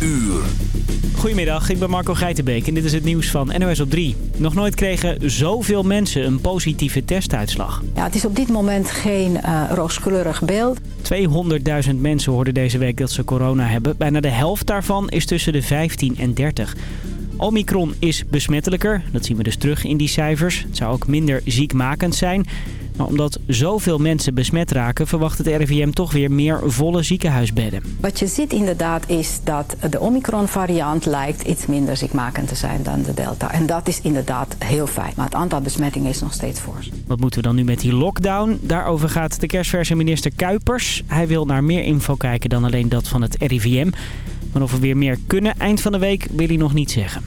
uur. Goedemiddag, ik ben Marco Geitenbeek en dit is het nieuws van NOS op 3. Nog nooit kregen zoveel mensen een positieve testuitslag. Ja, het is op dit moment geen uh, rooskleurig beeld. 200.000 mensen hoorden deze week dat ze corona hebben. Bijna de helft daarvan is tussen de 15 en 30. Omicron is besmettelijker, dat zien we dus terug in die cijfers. Het zou ook minder ziekmakend zijn. Maar omdat zoveel mensen besmet raken... verwacht het RIVM toch weer meer volle ziekenhuisbedden. Wat je ziet inderdaad is dat de Omicron-variant lijkt iets minder ziekmakend te zijn dan de Delta. En dat is inderdaad heel fijn. Maar het aantal besmettingen is nog steeds fors. Wat moeten we dan nu met die lockdown? Daarover gaat de kerstverse minister Kuipers. Hij wil naar meer info kijken dan alleen dat van het RIVM. Maar of we weer meer kunnen eind van de week wil hij nog niet zeggen.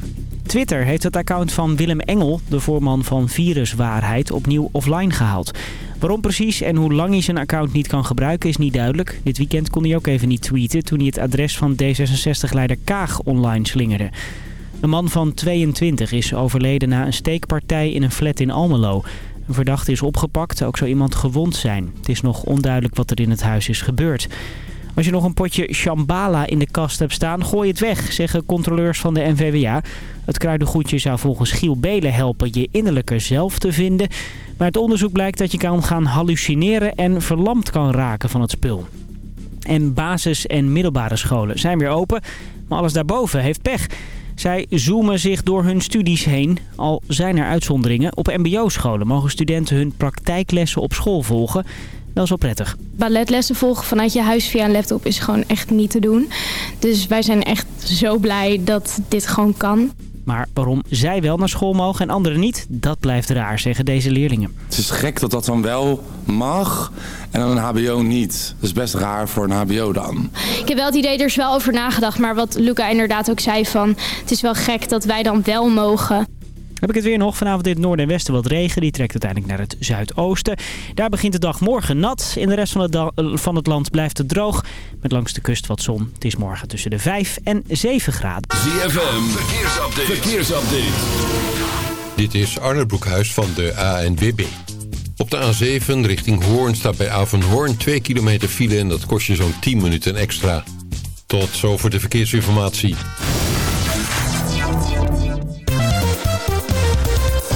Twitter heeft het account van Willem Engel, de voorman van Viruswaarheid, opnieuw offline gehaald. Waarom precies en hoe lang hij zijn account niet kan gebruiken is niet duidelijk. Dit weekend kon hij ook even niet tweeten toen hij het adres van D66-leider Kaag online slingerde. Een man van 22 is overleden na een steekpartij in een flat in Almelo. Een verdachte is opgepakt, ook zou iemand gewond zijn. Het is nog onduidelijk wat er in het huis is gebeurd. Als je nog een potje shambhala in de kast hebt staan, gooi het weg, zeggen controleurs van de NVWA. Het kruidengoedje zou volgens Giel Belen helpen je innerlijke zelf te vinden. Maar het onderzoek blijkt dat je kan gaan hallucineren en verlamd kan raken van het spul. En basis- en middelbare scholen zijn weer open, maar alles daarboven heeft pech. Zij zoomen zich door hun studies heen. Al zijn er uitzonderingen. Op mbo-scholen mogen studenten hun praktijklessen op school volgen. Dat is wel prettig. Balletlessen volgen vanuit je huis via een laptop is gewoon echt niet te doen. Dus wij zijn echt zo blij dat dit gewoon kan. Maar waarom zij wel naar school mogen en anderen niet, dat blijft raar, zeggen deze leerlingen. Het is gek dat dat dan wel mag en dan een hbo niet. Dat is best raar voor een hbo dan. Ik heb wel het idee, er is wel over nagedacht. Maar wat Luca inderdaad ook zei van, het is wel gek dat wij dan wel mogen. Heb ik het weer nog. Vanavond in het noorden en westen wat regen. Die trekt uiteindelijk naar het zuidoosten. Daar begint de dag morgen nat. In de rest van het, van het land blijft het droog. Met langs de kust wat zon. Het is morgen tussen de 5 en 7 graden. ZFM, verkeersupdate. verkeersupdate. Dit is Arne Broekhuis van de ANWB. Op de A7 richting Hoorn staat bij Avenhoorn 2 kilometer file... en dat kost je zo'n 10 minuten extra. Tot zover de verkeersinformatie.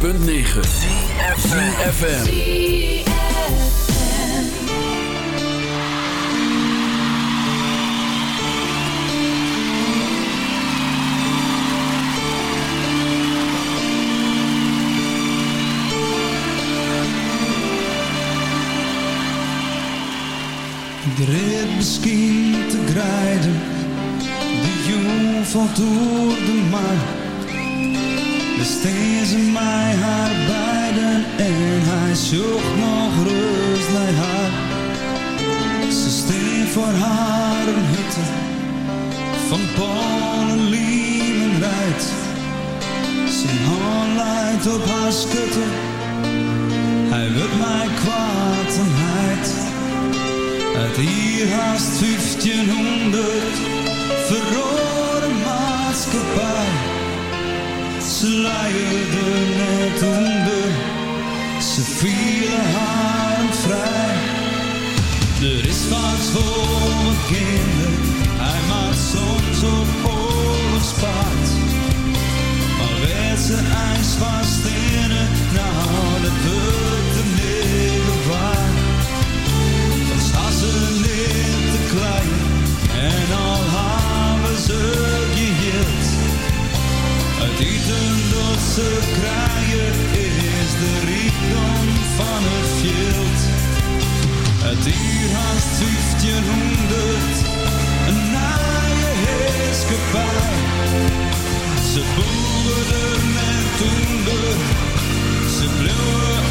106.9 FM. Dreht misschien te grijden, de jong valt door de maan mar. Besteed ze mij haar beiden en hij zocht nog rust naar haar. Ze steen voor haar een hutte van Polen, Liemen rijdt. Zijn hand leidt op haar schutte, hij wil mij kwaad en heid. Uit hier haast 1500 verrode maatschappij. Ze leiden net onder, ze vielen haar vrij. Er is wat voor mijn kinderen, hij maakt soms op oorlogspaard. Maar werd ze ijs vast het, nou dat wordt de middel waar. Ze niet te klein dat ze krijgen is de rijkdom van het veld. Het uur haast 1500, een naaie heerskepaar. Ze boeren en toender, ze bleven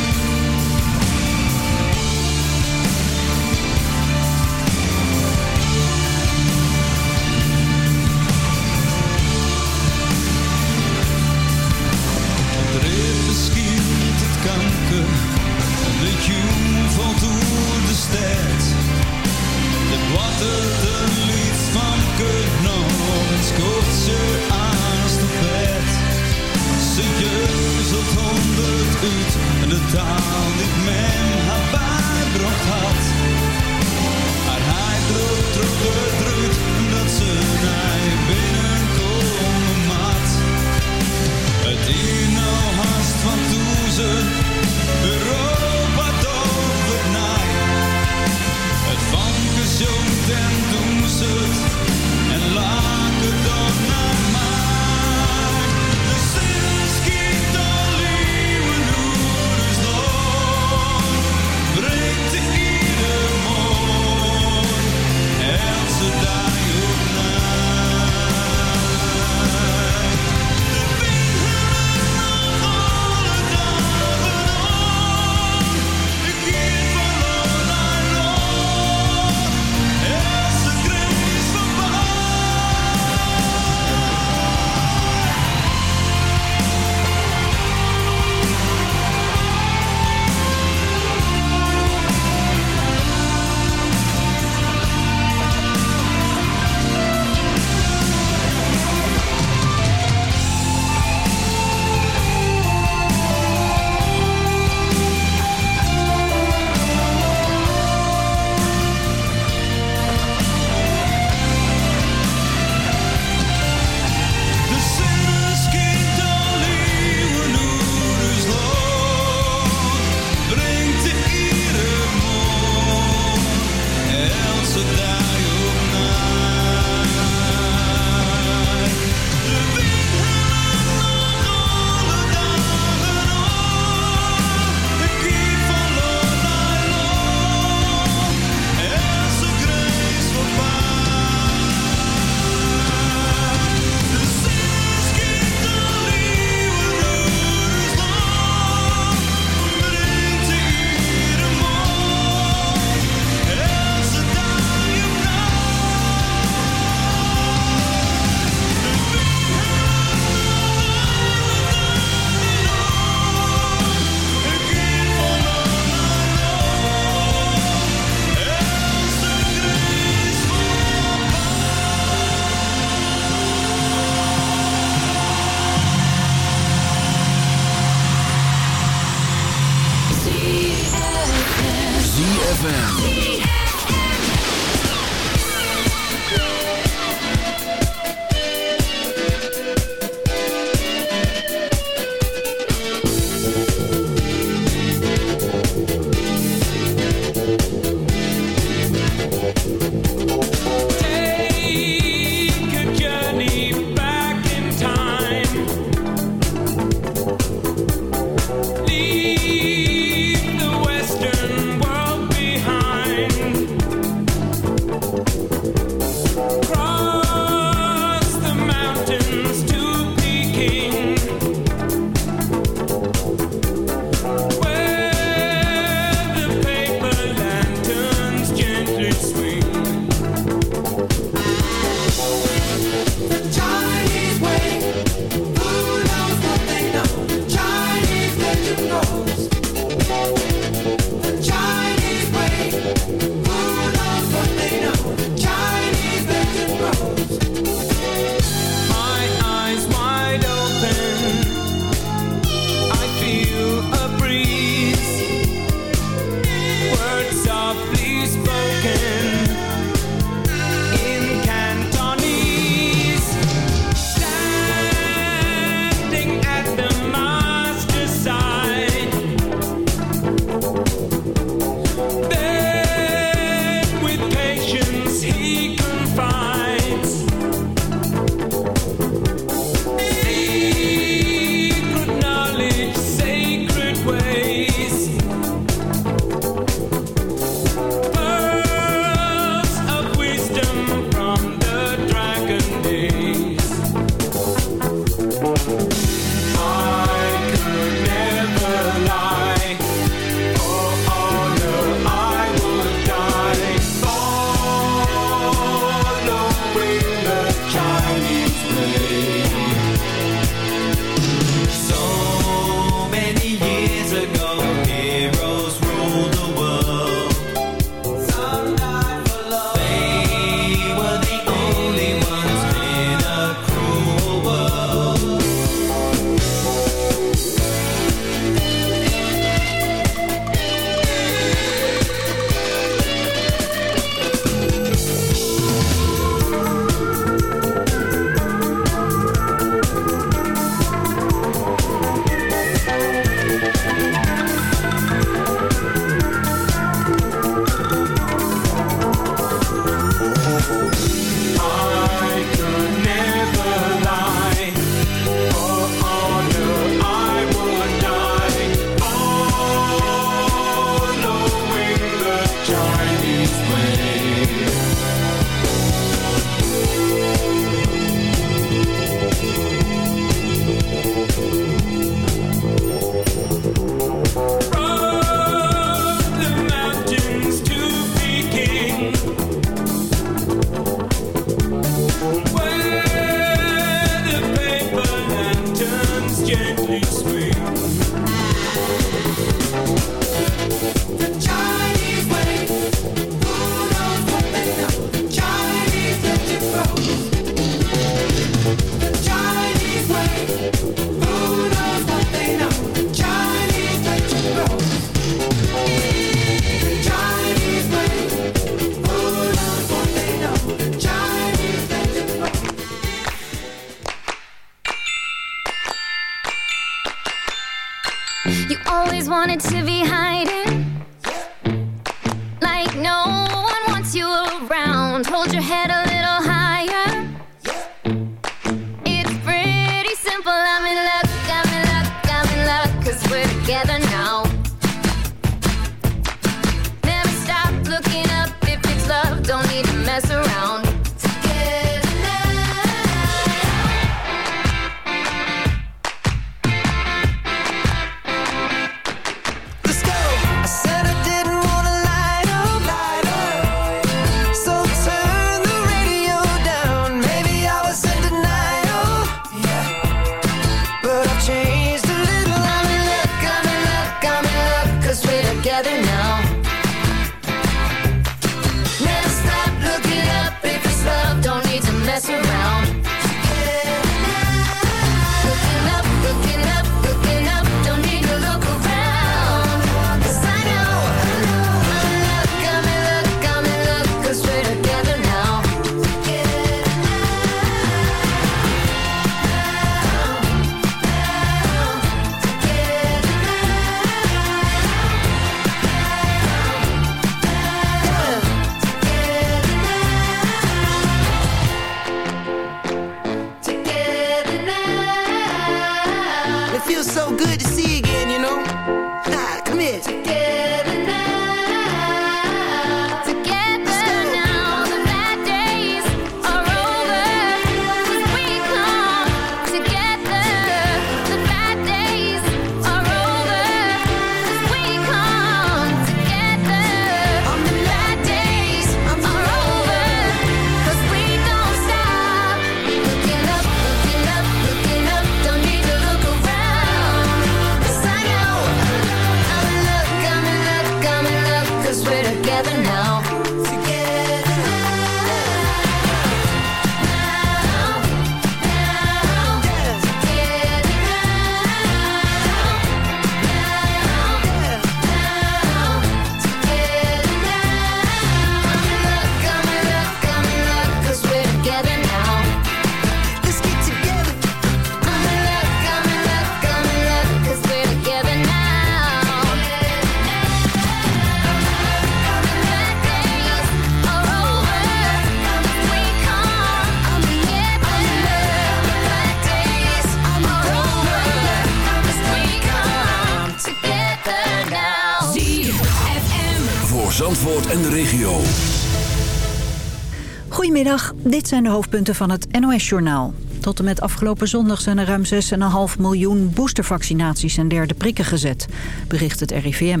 dit zijn de hoofdpunten van het NOS-journaal. Tot en met afgelopen zondag zijn er ruim 6,5 miljoen boostervaccinaties en derde prikken gezet, bericht het RIVM.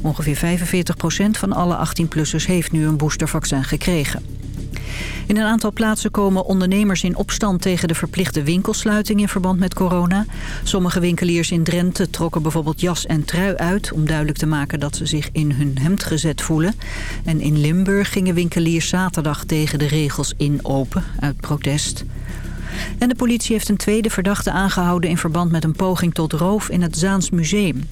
Ongeveer 45% van alle 18-plussers heeft nu een boostervaccin gekregen. In een aantal plaatsen komen ondernemers in opstand tegen de verplichte winkelsluiting in verband met corona. Sommige winkeliers in Drenthe trokken bijvoorbeeld jas en trui uit om duidelijk te maken dat ze zich in hun hemd gezet voelen. En in Limburg gingen winkeliers zaterdag tegen de regels in open uit protest. En de politie heeft een tweede verdachte aangehouden... in verband met een poging tot roof in het Zaans Museum.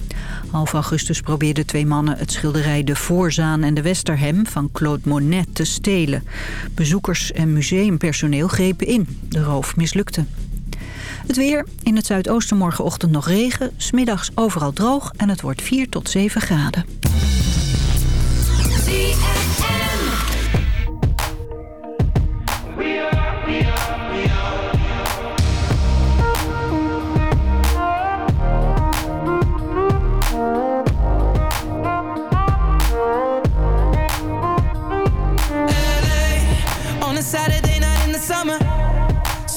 Half augustus probeerden twee mannen het schilderij De Voorzaan en de Westerhem... van Claude Monet te stelen. Bezoekers en museumpersoneel grepen in. De roof mislukte. Het weer. In het zuidoosten morgenochtend nog regen. Smiddags overal droog en het wordt 4 tot 7 graden.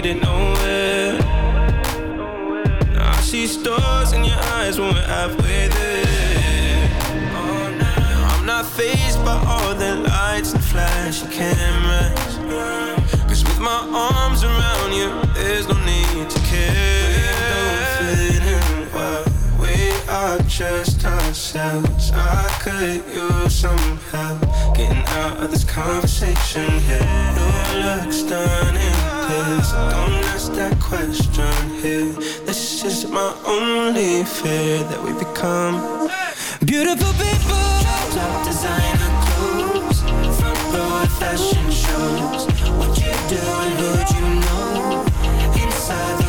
Nowhere. Now I see stars in your eyes when we're halfway there. Oh, now I'm not phased by all the lights and flashy cameras. Cause with my arms around you, there's no need to care. Don't fit in well. We are just ourselves. I could use some help getting out of this conversation here. You look stunning, please. Don't ask that question here. This is my only fear that we become beautiful people. Top designer clothes, front row fashion shows. What you do and who'd you know? Inside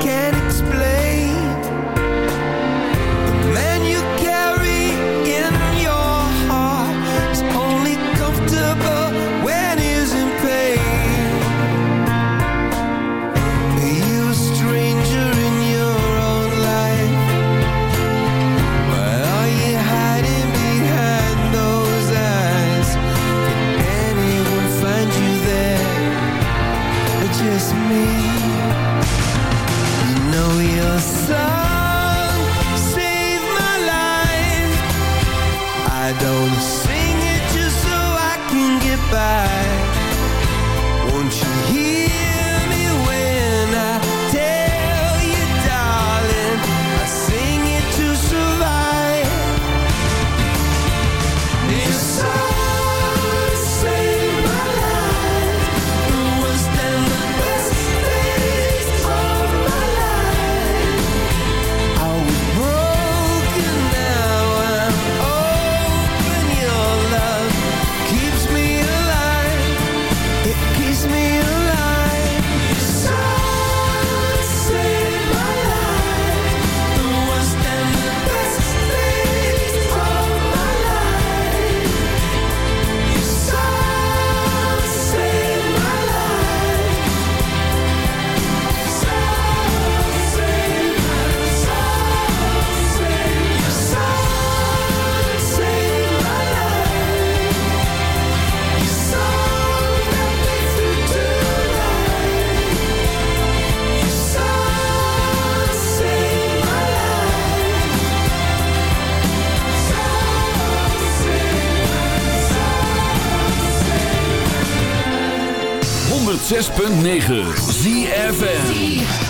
can't 106.9 ZFN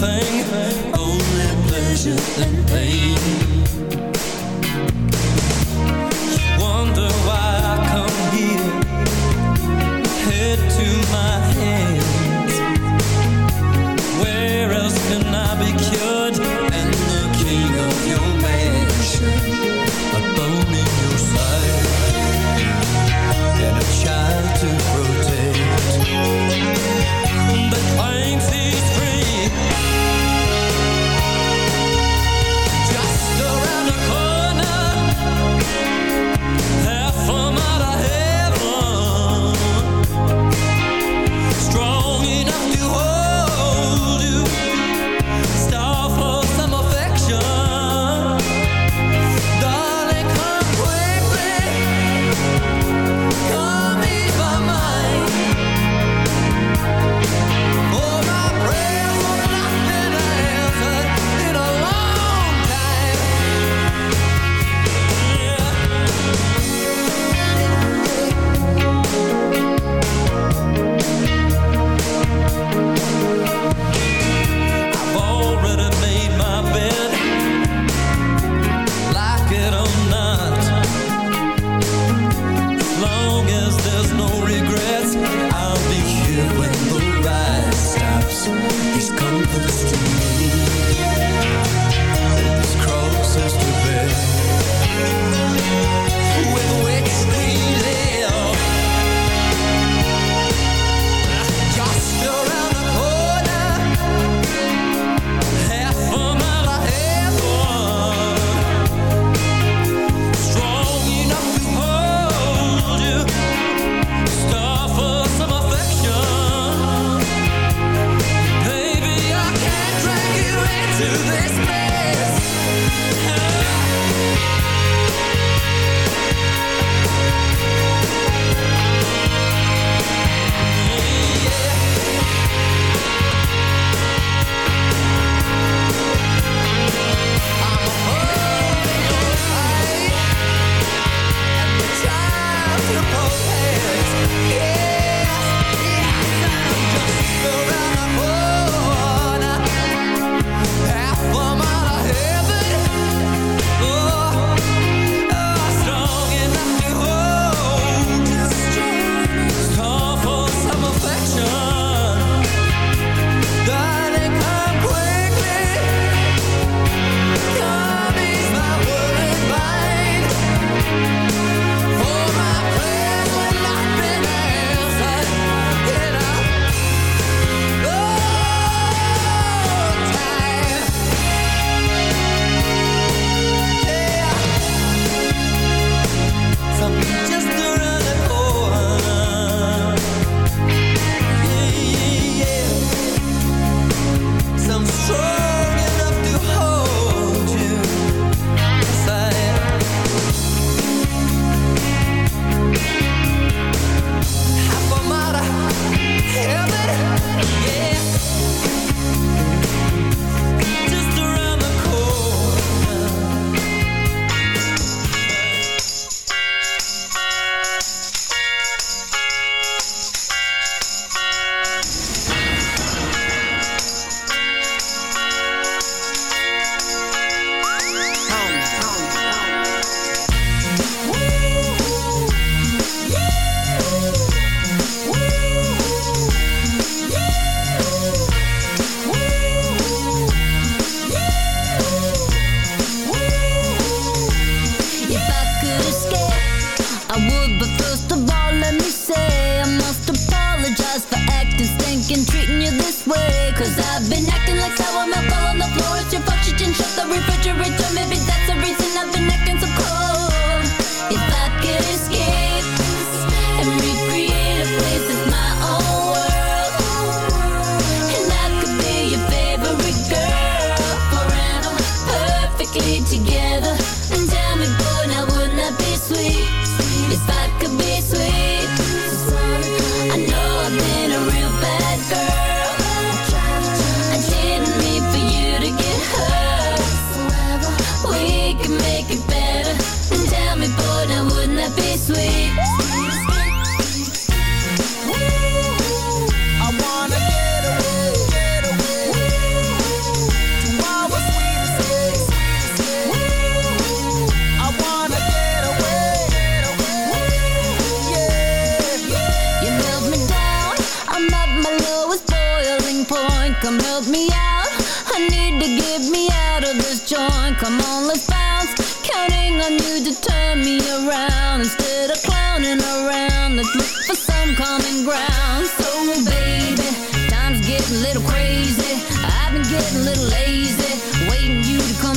nothing, only pleasure and pain.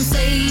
say